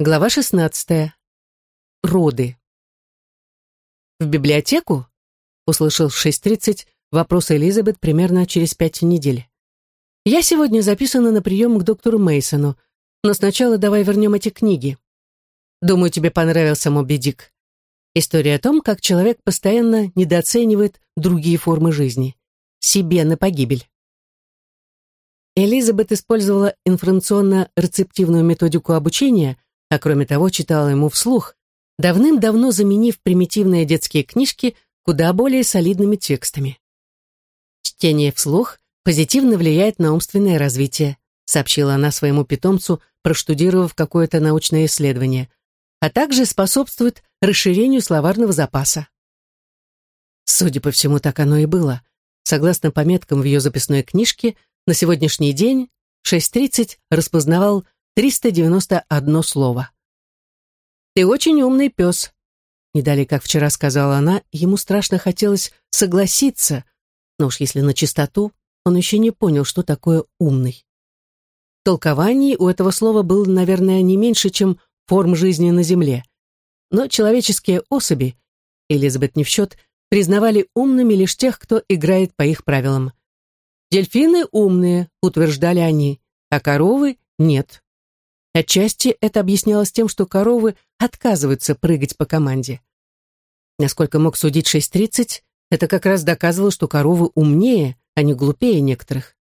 Глава 16. Роды. «В библиотеку?» — услышал в 6.30 вопрос Элизабет примерно через пять недель. «Я сегодня записана на прием к доктору Мейсону, но сначала давай вернем эти книги. Думаю, тебе понравился Моби Дик. История о том, как человек постоянно недооценивает другие формы жизни. Себе на погибель». Элизабет использовала информационно-рецептивную методику обучения, а кроме того читала ему вслух, давным-давно заменив примитивные детские книжки куда более солидными текстами. Чтение вслух позитивно влияет на умственное развитие, сообщила она своему питомцу, проштудировав какое-то научное исследование, а также способствует расширению словарного запаса. Судя по всему, так оно и было. Согласно пометкам в ее записной книжке, на сегодняшний день 6.30 распознавал 391 слово. «Ты очень умный пес», — не далее, как вчера сказала она, ему страшно хотелось согласиться, но уж если на чистоту, он еще не понял, что такое «умный». Толкований у этого слова было, наверное, не меньше, чем форм жизни на Земле. Но человеческие особи, Элизабет не в счет, признавали умными лишь тех, кто играет по их правилам. Дельфины умные, утверждали они, а коровы нет. Отчасти это объяснялось тем, что коровы отказываются прыгать по команде. Насколько мог судить 6.30, это как раз доказывало, что коровы умнее, а не глупее некоторых.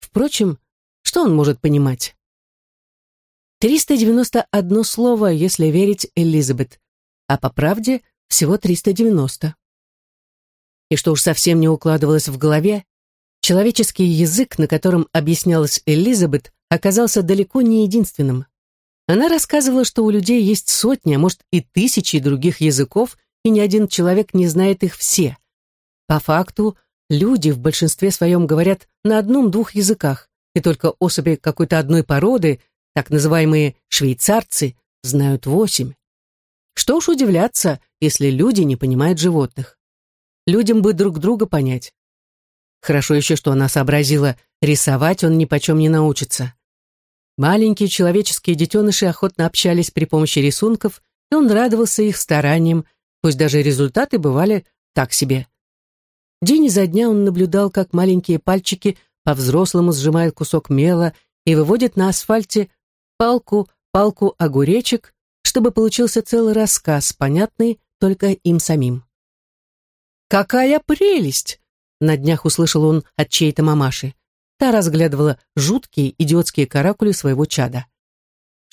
Впрочем, что он может понимать? 391 слово, если верить Элизабет, а по правде всего 390. И что уж совсем не укладывалось в голове, человеческий язык, на котором объяснялась Элизабет, оказался далеко не единственным. Она рассказывала, что у людей есть сотни, а может и тысячи других языков, и ни один человек не знает их все. По факту, люди в большинстве своем говорят на одном-двух языках, и только особи какой-то одной породы, так называемые швейцарцы, знают восемь. Что уж удивляться, если люди не понимают животных. Людям бы друг друга понять. Хорошо еще, что она сообразила, рисовать он ни почем не научится. Маленькие человеческие детеныши охотно общались при помощи рисунков, и он радовался их стараниям, пусть даже результаты бывали так себе. День изо дня он наблюдал, как маленькие пальчики по-взрослому сжимают кусок мела и выводят на асфальте палку, палку огуречек, чтобы получился целый рассказ, понятный только им самим. «Какая прелесть!» — на днях услышал он от чьей-то мамаши. Та разглядывала жуткие идиотские каракули своего чада.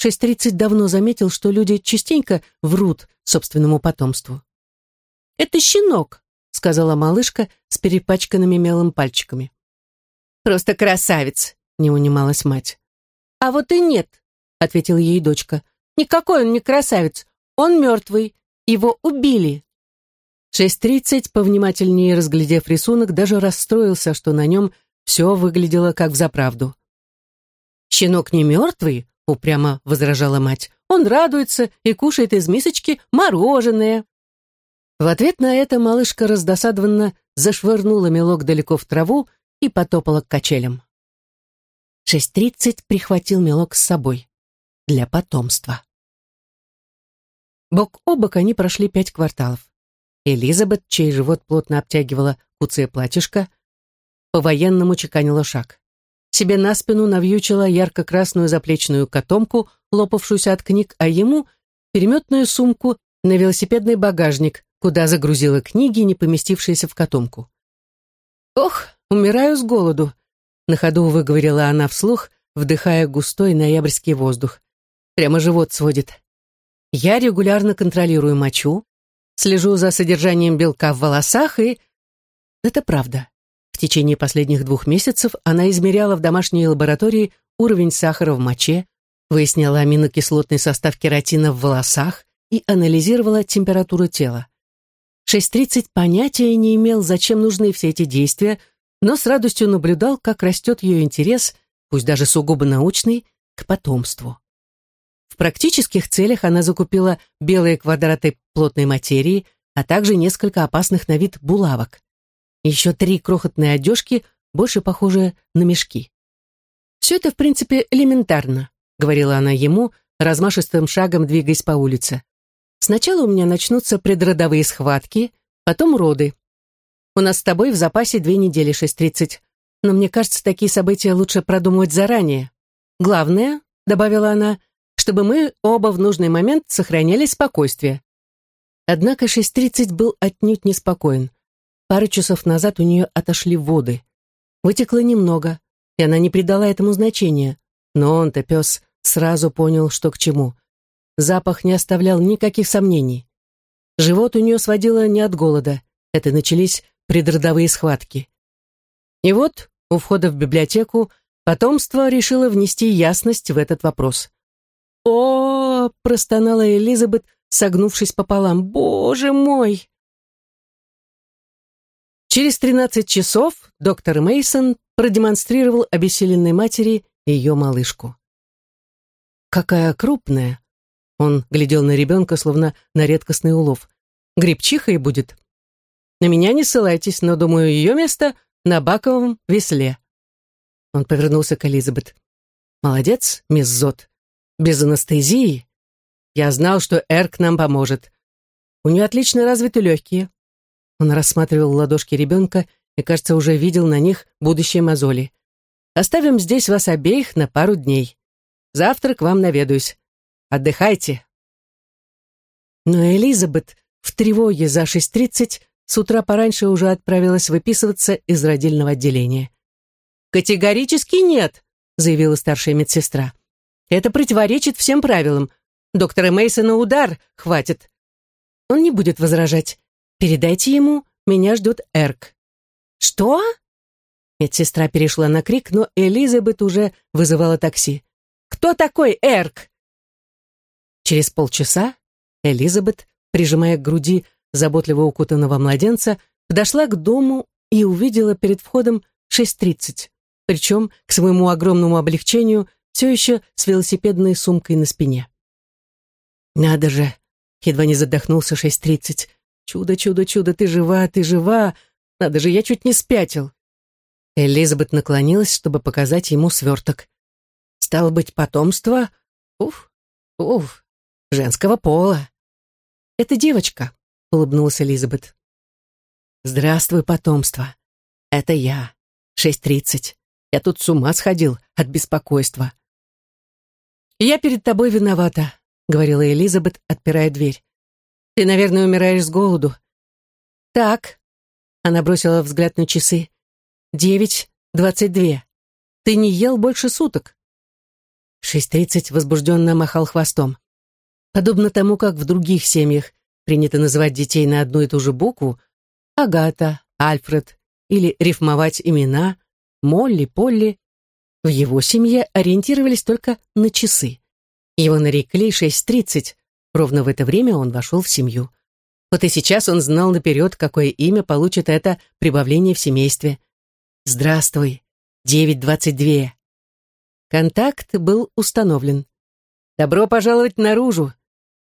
6.30 давно заметил, что люди частенько врут собственному потомству. «Это щенок», — сказала малышка с перепачканными мелом пальчиками. «Просто красавец», — не унималась мать. «А вот и нет», — ответила ей дочка. «Никакой он не красавец. Он мертвый. Его убили». 6.30, повнимательнее разглядев рисунок, даже расстроился, что на нем все выглядело как взаправду. «Щенок не мертвый», — упрямо возражала мать. «Он радуется и кушает из мисочки мороженое». В ответ на это малышка раздосадованно зашвырнула мелок далеко в траву и потопала к качелям. Шесть тридцать прихватил мелок с собой. Для потомства. Бок о бок они прошли пять кварталов. Элизабет, чей живот плотно обтягивала куцая платьишко, по-военному чеканила шаг. Себе на спину навьючила ярко-красную заплечную котомку, лопавшуюся от книг, а ему — переметную сумку на велосипедный багажник, куда загрузила книги, не поместившиеся в котомку. «Ох, умираю с голоду», — на ходу выговорила она вслух, вдыхая густой ноябрьский воздух. Прямо живот сводит. Я регулярно контролирую мочу, слежу за содержанием белка в волосах и... Это правда. В течение последних двух месяцев она измеряла в домашней лаборатории уровень сахара в моче, выясняла аминокислотный состав кератина в волосах и анализировала температуру тела. 6.30 понятия не имел, зачем нужны все эти действия, но с радостью наблюдал, как растет ее интерес, пусть даже сугубо научный, к потомству. Практических целях она закупила белые квадраты плотной материи, а также несколько опасных на вид булавок. Еще три крохотные одежки, больше похожие на мешки. «Все это, в принципе, элементарно», — говорила она ему, размашистым шагом двигаясь по улице. «Сначала у меня начнутся предродовые схватки, потом роды. У нас с тобой в запасе две недели, 6.30. Но мне кажется, такие события лучше продумывать заранее. Главное, — добавила она, — чтобы мы оба в нужный момент сохраняли спокойствие. Однако 6.30 был отнюдь неспокоен. Пару часов назад у нее отошли воды. Вытекло немного, и она не придала этому значения. Но он-то, пес, сразу понял, что к чему. Запах не оставлял никаких сомнений. Живот у нее сводило не от голода. Это начались предродовые схватки. И вот, у входа в библиотеку, потомство решило внести ясность в этот вопрос. «О!» — простонала Элизабет, согнувшись пополам. «Боже мой!» Через 13 часов доктор Мейсон продемонстрировал обессиленной матери ее малышку. «Какая крупная!» Он глядел на ребенка, словно на редкостный улов. «Грибчиха и будет. На меня не ссылайтесь, но, думаю, ее место на баковом весле». Он повернулся к Элизабет. «Молодец, мисс Зот. Без анестезии. Я знал, что Эрк нам поможет. У нее отлично развиты легкие». Он рассматривал ладошки ребенка и, кажется, уже видел на них будущие мозоли. «Оставим здесь вас обеих на пару дней. Завтра к вам наведаюсь. Отдыхайте». Но Элизабет в тревоге за 6.30 с утра пораньше уже отправилась выписываться из родильного отделения. «Категорически нет», — заявила старшая медсестра. «Это противоречит всем правилам. Доктора Мейсона удар хватит». Он не будет возражать. «Передайте ему, меня ждет Эрк». «Что?» Медсестра перешла на крик, но Элизабет уже вызывала такси. «Кто такой Эрк?» Через полчаса Элизабет, прижимая к груди заботливо укутанного младенца, подошла к дому и увидела перед входом 6.30, причем, к своему огромному облегчению, все еще с велосипедной сумкой на спине. «Надо же!» — едва не задохнулся 6.30. «Чудо, чудо, чудо, ты жива, ты жива! Надо же, я чуть не спятил!» Элизабет наклонилась, чтобы показать ему сверток. «Стало быть, потомство? Уф, уф, женского пола. Это девочка, — улыбнулась Элизабет. «Здравствуй, потомство. Это я. Шесть тридцать. Я тут с ума сходил от беспокойства». «Я перед тобой виновата», — говорила Элизабет, отпирая дверь. «Ты, наверное, умираешь с голоду». «Так», — она бросила взгляд на часы. «Девять двадцать две. Ты не ел больше суток». Шесть тридцать возбужденно махал хвостом. Подобно тому, как в других семьях принято называть детей на одну и ту же букву, Агата, Альфред, или рифмовать имена, Молли, Полли, в его семье ориентировались только на часы. Его нарекли 6.30, ровно в это время он вошел в семью. Вот и сейчас он знал наперед, какое имя получит это прибавление в семействе. «Здравствуй, 9.22». Контакт был установлен. «Добро пожаловать наружу!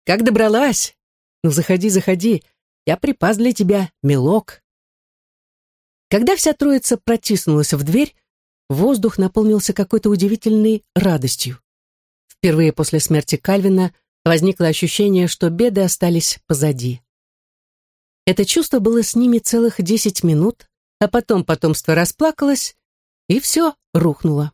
Как добралась?» Ну, заходи, заходи. Я припас для тебя мелок. Когда вся троица протиснулась в дверь, воздух наполнился какой-то удивительной радостью. Впервые после смерти Кальвина возникло ощущение, что беды остались позади. Это чувство было с ними целых десять минут, а потом потомство расплакалось, и все рухнуло.